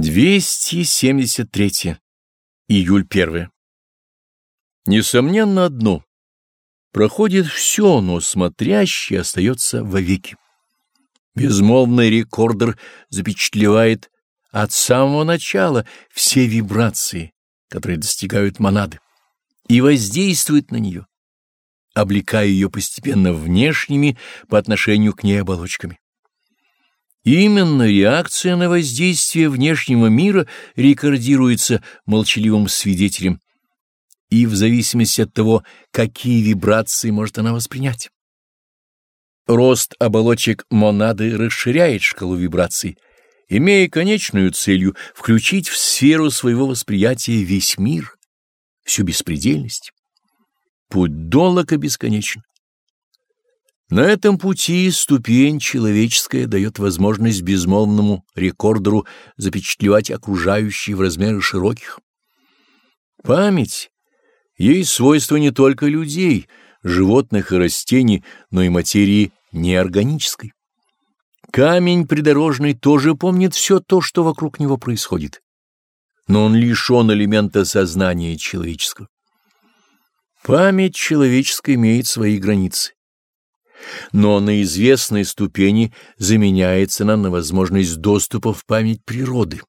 273. Июль 1. Несомненно одно. Проходит все, но смотрящий остается вовеки. Безмолвный рекордер запечатлевает от самого начала все вибрации, которые достигают монады, и воздействует на нее, облекая ее постепенно внешними по отношению к ней оболочками. Именно реакция на воздействие внешнего мира рекордируется молчаливым свидетелем, и в зависимости от того, какие вибрации может она воспринять. Рост оболочек монады расширяет шкалу вибраций, имея конечную целью включить в сферу своего восприятия весь мир, всю беспредельность. Путь долог и бесконечен. На этом пути ступень человеческая дает возможность безмолвному рекордеру запечатлевать окружающие в размерах широких. Память есть свойство не только людей, животных и растений, но и материи неорганической. Камень придорожный тоже помнит все то, что вокруг него происходит, но он лишен элемента сознания человеческого. Память человеческая имеет свои границы но на известной ступени заменяется она на возможность доступа в память природы.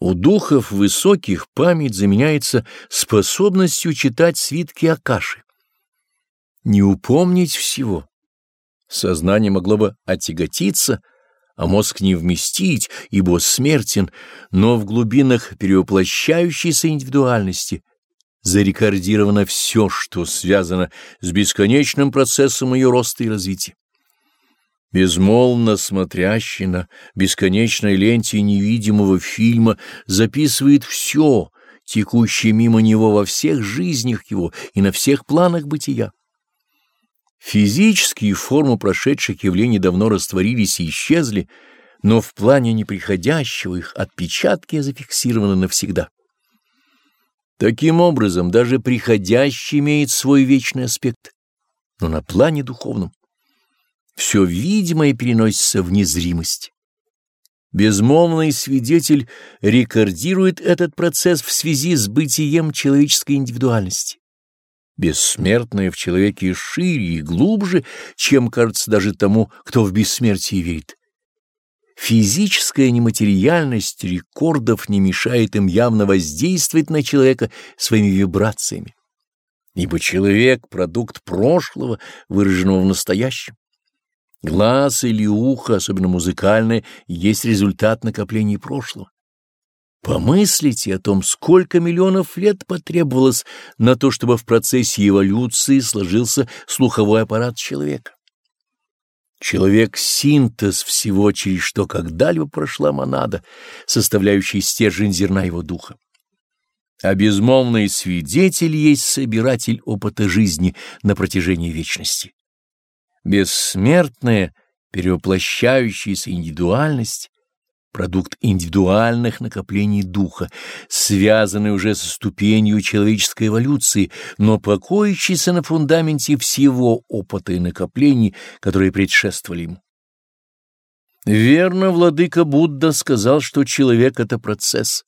У духов высоких память заменяется способностью читать свитки Акаши. Не упомнить всего. Сознание могло бы отяготиться, а мозг не вместить, ибо смертен, но в глубинах перевоплощающейся индивидуальности зарекордировано все, что связано с бесконечным процессом ее роста и развития. Безмолвно смотрящий на бесконечной ленте невидимого фильма записывает все, текущее мимо него во всех жизнях его и на всех планах бытия. Физические формы прошедших явлений давно растворились и исчезли, но в плане неприходящего их отпечатки зафиксированы навсегда. Таким образом, даже приходящий имеет свой вечный аспект, но на плане духовном. Все видимое переносится в незримость. Безмолвный свидетель рекордирует этот процесс в связи с бытием человеческой индивидуальности. Бессмертное в человеке шире и глубже, чем кажется даже тому, кто в бессмертие верит. Физическая нематериальность рекордов не мешает им явно воздействовать на человека своими вибрациями, ибо человек — продукт прошлого, выраженного в настоящем. Глаз или ухо, особенно музыкальное, есть результат накопления прошлого. Помыслите о том, сколько миллионов лет потребовалось на то, чтобы в процессе эволюции сложился слуховой аппарат человека. Человек — синтез всего, через что когда-либо прошла монада, составляющая стержень зерна его духа. А безмолвный свидетель есть собиратель опыта жизни на протяжении вечности. Бессмертная, перевоплощающаяся индивидуальность продукт индивидуальных накоплений духа, связанный уже со ступенью человеческой эволюции, но покоящийся на фундаменте всего опыта и накоплений, которые предшествовали ему. Верно, владыка Будда сказал, что человек — это процесс.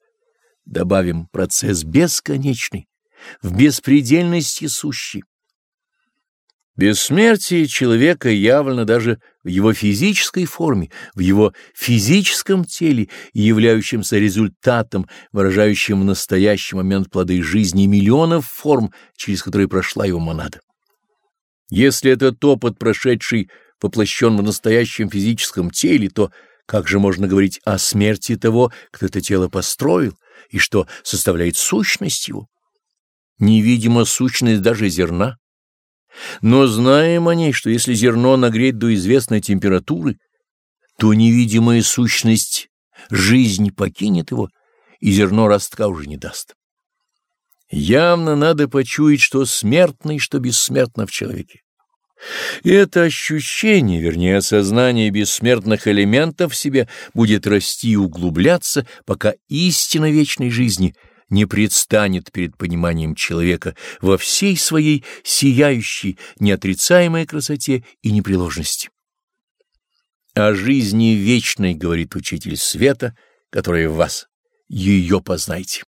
Добавим, процесс бесконечный, в беспредельности сущий. Бессмертие человека явлено даже в его физической форме, в его физическом теле и являющимся результатом, выражающим в настоящий момент плоды жизни миллионов форм, через которые прошла его монада. Если этот опыт, прошедший, воплощен в настоящем физическом теле, то как же можно говорить о смерти того, кто это тело построил и что составляет сущность его? Невидима сущность даже зерна но знаем о ней, что если зерно нагреть до известной температуры, то невидимая сущность жизни покинет его, и зерно ростка уже не даст. Явно надо почуять, что смертно и что бессмертно в человеке. И это ощущение, вернее, осознание бессмертных элементов в себе будет расти и углубляться, пока истина вечной жизни — не предстанет перед пониманием человека во всей своей сияющей, неотрицаемой красоте и непреложности. О жизни вечной говорит учитель света которая в вас. Ее познайте.